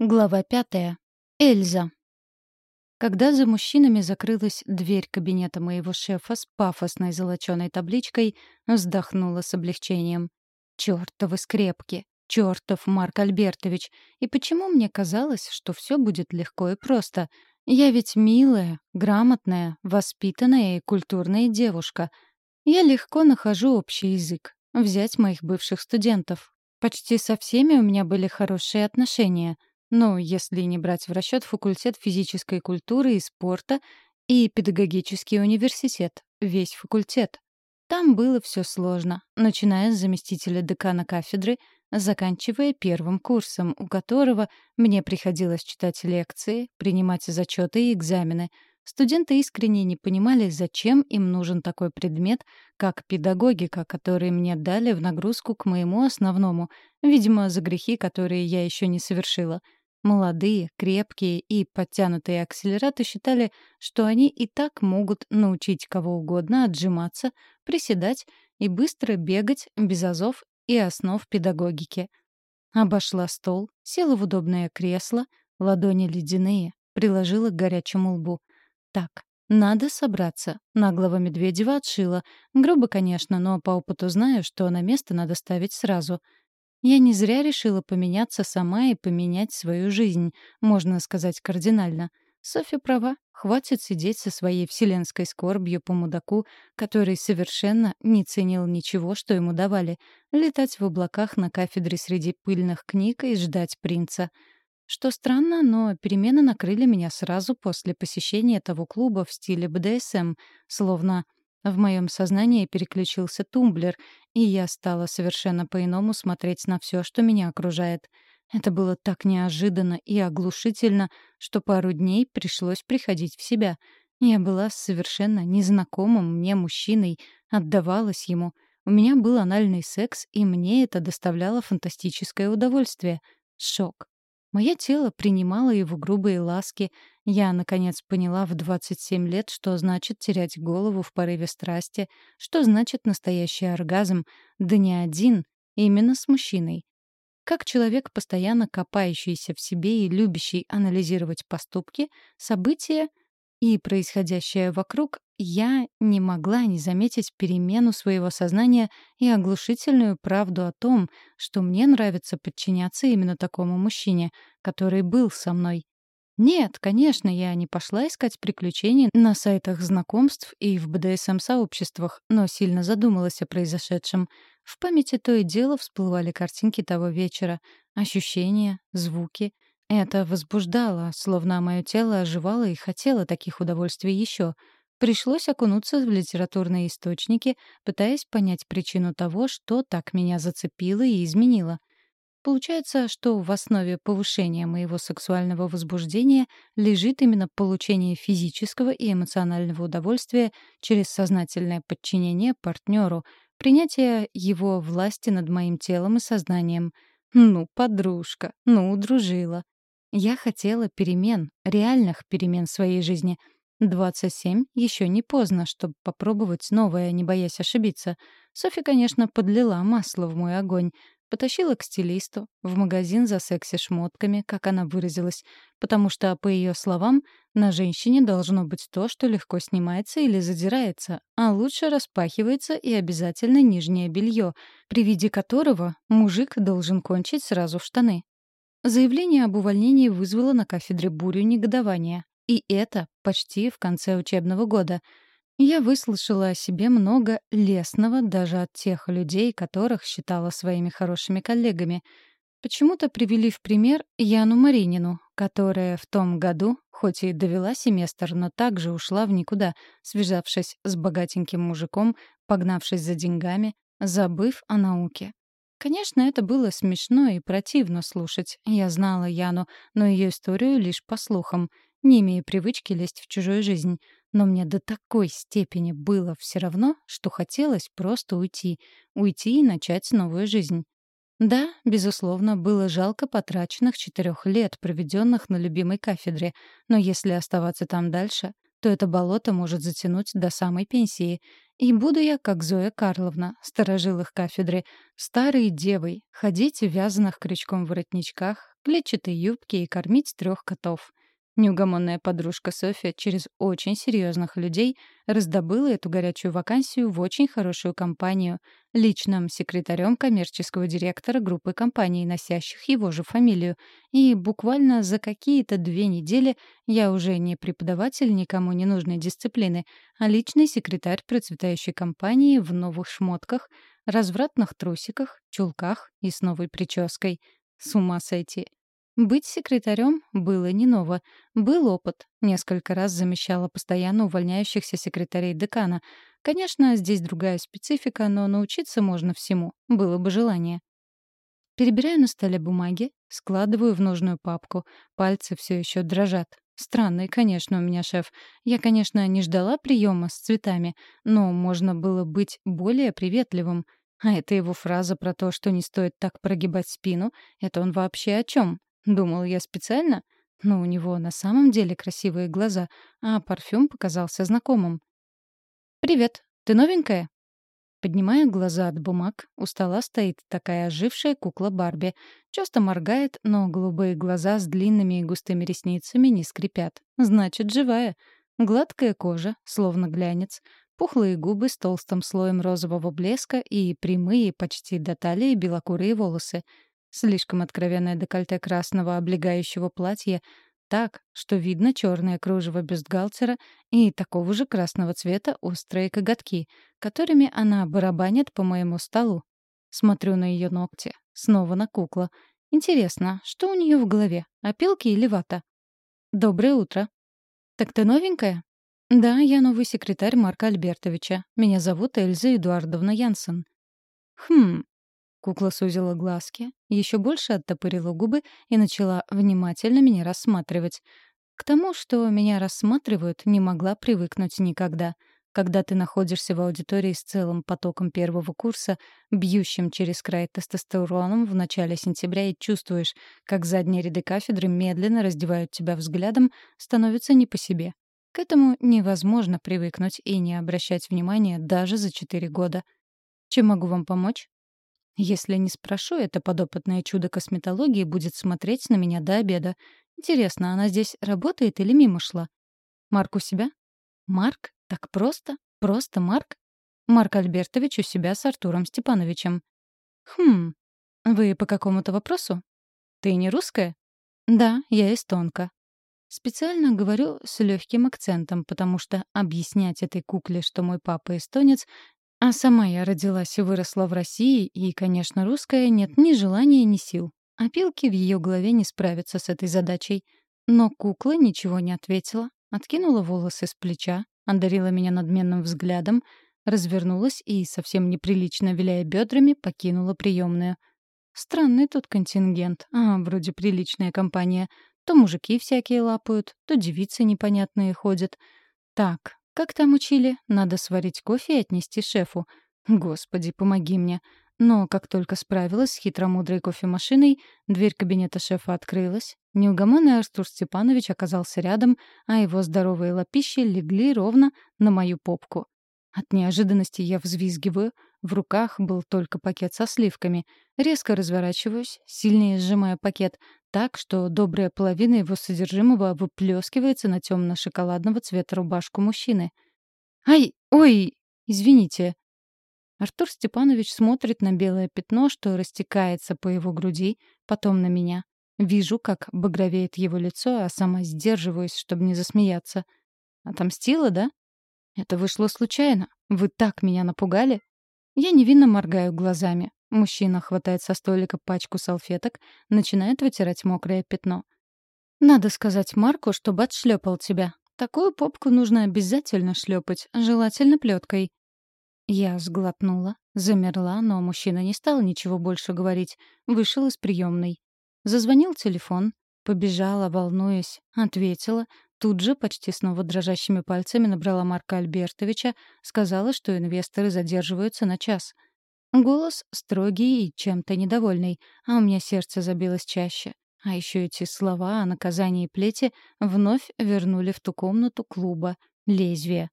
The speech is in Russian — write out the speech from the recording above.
Глава пятая. Эльза. Когда за мужчинами закрылась дверь кабинета моего шефа с пафосной золоченой табличкой, вздохнула с облегчением. Чёртовы скрепки! Чёртов Марк Альбертович! И почему мне казалось, что все будет легко и просто? Я ведь милая, грамотная, воспитанная и культурная девушка. Я легко нахожу общий язык. Взять моих бывших студентов. Почти со всеми у меня были хорошие отношения — ну, если не брать в расчет факультет физической культуры и спорта и педагогический университет, весь факультет. Там было все сложно, начиная с заместителя декана кафедры, заканчивая первым курсом, у которого мне приходилось читать лекции, принимать зачеты и экзамены. Студенты искренне не понимали, зачем им нужен такой предмет, как педагогика, который мне дали в нагрузку к моему основному, видимо, за грехи, которые я еще не совершила — Молодые, крепкие и подтянутые акселераты считали, что они и так могут научить кого угодно отжиматься, приседать и быстро бегать без азов и основ педагогики. Обошла стол, села в удобное кресло, ладони ледяные, приложила к горячему лбу. Так, надо собраться. Наглого Медведева отшила. Грубо, конечно, но по опыту знаю, что на место надо ставить сразу — я не зря решила поменяться сама и поменять свою жизнь, можно сказать, кардинально. Софья права, хватит сидеть со своей вселенской скорбью по мудаку, который совершенно не ценил ничего, что ему давали, летать в облаках на кафедре среди пыльных книг и ждать принца. Что странно, но перемены накрыли меня сразу после посещения того клуба в стиле БДСМ, словно в моем сознании переключился тумблер, и я стала совершенно по-иному смотреть на все, что меня окружает. Это было так неожиданно и оглушительно, что пару дней пришлось приходить в себя. Я была совершенно незнакомым мне мужчиной, отдавалась ему. У меня был анальный секс, и мне это доставляло фантастическое удовольствие. Шок. Мое тело принимало его грубые ласки. Я, наконец, поняла в 27 лет, что значит терять голову в порыве страсти, что значит настоящий оргазм, да не один, именно с мужчиной. Как человек, постоянно копающийся в себе и любящий анализировать поступки, события и происходящее вокруг, я не могла не заметить перемену своего сознания и оглушительную правду о том, что мне нравится подчиняться именно такому мужчине, который был со мной. Нет, конечно, я не пошла искать приключений на сайтах знакомств и в БДСМ-сообществах, но сильно задумалась о произошедшем. В памяти то и дело всплывали картинки того вечера, ощущения, звуки. Это возбуждало, словно мое тело оживало и хотело таких удовольствий еще — Пришлось окунуться в литературные источники, пытаясь понять причину того, что так меня зацепило и изменило. Получается, что в основе повышения моего сексуального возбуждения лежит именно получение физического и эмоционального удовольствия через сознательное подчинение партнеру, принятие его власти над моим телом и сознанием. Ну, подружка, ну, дружила. Я хотела перемен, реальных перемен в своей жизни — 27 еще не поздно, чтобы попробовать новое, не боясь ошибиться. Софья, конечно, подлила масло в мой огонь. Потащила к стилисту, в магазин за секси-шмотками, как она выразилась, потому что, по ее словам, на женщине должно быть то, что легко снимается или задирается, а лучше распахивается и обязательно нижнее белье, при виде которого мужик должен кончить сразу в штаны. Заявление об увольнении вызвало на кафедре бурю негодования. И это почти в конце учебного года. Я выслушала о себе много лесного даже от тех людей, которых считала своими хорошими коллегами. Почему-то привели в пример Яну Маринину, которая в том году, хоть и довела семестр, но также ушла в никуда, связавшись с богатеньким мужиком, погнавшись за деньгами, забыв о науке. Конечно, это было смешно и противно слушать. Я знала Яну, но ее историю лишь по слухам — не имея привычки лезть в чужую жизнь. Но мне до такой степени было все равно, что хотелось просто уйти. Уйти и начать новую жизнь. Да, безусловно, было жалко потраченных четырех лет, проведенных на любимой кафедре, но если оставаться там дальше, то это болото может затянуть до самой пенсии. И буду я, как Зоя Карловна, сторожил их кафедры, старой девой, ходить в вязаных крючком воротничках, клетчатые юбки и кормить трех котов. Неугомонная подружка Софья через очень серьезных людей раздобыла эту горячую вакансию в очень хорошую компанию, личным секретарем коммерческого директора группы компаний, носящих его же фамилию. И буквально за какие-то две недели я уже не преподаватель никому не нужной дисциплины, а личный секретарь процветающей компании в новых шмотках, развратных трусиках, чулках и с новой прической. С ума сойти. Быть секретарем было не ново. Был опыт. Несколько раз замещала постоянно увольняющихся секретарей декана. Конечно, здесь другая специфика, но научиться можно всему. Было бы желание. Перебираю на столе бумаги, складываю в нужную папку. Пальцы все еще дрожат. Странный, конечно, у меня шеф. Я, конечно, не ждала приема с цветами, но можно было быть более приветливым. А это его фраза про то, что не стоит так прогибать спину, это он вообще о чем? Думал я специально, но у него на самом деле красивые глаза, а парфюм показался знакомым. «Привет, ты новенькая?» Поднимая глаза от бумаг, у стола стоит такая ожившая кукла Барби. Часто моргает, но голубые глаза с длинными и густыми ресницами не скрипят. Значит, живая. Гладкая кожа, словно глянец. Пухлые губы с толстым слоем розового блеска и прямые, почти до талии, белокурые волосы — Слишком откровенное декольте красного облегающего платья, так, что видно черное кружево бюстгальтера и такого же красного цвета острые коготки, которыми она барабанит по моему столу. Смотрю на ее ногти, снова на куклу. Интересно, что у нее в голове, опилки или вата? Доброе утро. Так ты новенькая? Да, я новый секретарь Марка Альбертовича. Меня зовут Эльза Эдуардовна Янсен. Хм, Кукла сузила глазки, еще больше оттопырила губы и начала внимательно меня рассматривать. К тому, что меня рассматривают, не могла привыкнуть никогда. Когда ты находишься в аудитории с целым потоком первого курса, бьющим через край тестостероном в начале сентября и чувствуешь, как задние ряды кафедры медленно раздевают тебя взглядом, становится не по себе. К этому невозможно привыкнуть и не обращать внимания даже за четыре года. Чем могу вам помочь? Если не спрошу, это подопытное чудо косметологии будет смотреть на меня до обеда. Интересно, она здесь работает или мимо шла? Марк у себя? Марк? Так просто? Просто Марк? Марк Альбертович у себя с Артуром Степановичем. Хм. Вы по какому-то вопросу? Ты не русская? Да, я эстонка. Специально говорю с легким акцентом, потому что объяснять этой кукле, что мой папа эстонец, а сама я родилась и выросла в России, и, конечно, русская, нет ни желания, ни сил. Опилки в ее голове не справятся с этой задачей. Но кукла ничего не ответила, откинула волосы с плеча, одарила меня надменным взглядом, развернулась и, совсем неприлично виляя бедрами, покинула приемную. Странный тут контингент, а вроде приличная компания. То мужики всякие лапают, то девицы непонятные ходят. Так, как там учили? Надо сварить кофе и отнести шефу. Господи, помоги мне. Но как только справилась с хитромудрой кофемашиной, дверь кабинета шефа открылась. Неугомонный Артур Степанович оказался рядом, а его здоровые лапищи легли ровно на мою попку. От неожиданности я взвизгиваю. В руках был только пакет со сливками. Резко разворачиваюсь, сильнее сжимая пакет, так, что добрая половина его содержимого выплескивается на темно-шоколадного цвета рубашку мужчины. «Ай! Ой! Извините!» Артур Степанович смотрит на белое пятно, что растекается по его груди, потом на меня. Вижу, как багровеет его лицо, а сама сдерживаюсь, чтобы не засмеяться. «Отомстила, да?» «Это вышло случайно. Вы так меня напугали?» Я невинно моргаю глазами. Мужчина хватает со столика пачку салфеток, начинает вытирать мокрое пятно. «Надо сказать Марку, чтобы отшлепал тебя. Такую попку нужно обязательно шлепать, желательно плеткой». Я сглотнула, замерла, но мужчина не стал ничего больше говорить, вышел из приемной. Зазвонил телефон, побежала, волнуясь, ответила, тут же почти снова дрожащими пальцами набрала Марка Альбертовича, сказала, что инвесторы задерживаются на час — Голос строгий и чем-то недовольный, а у меня сердце забилось чаще. А еще эти слова о наказании плети вновь вернули в ту комнату клуба лезвие.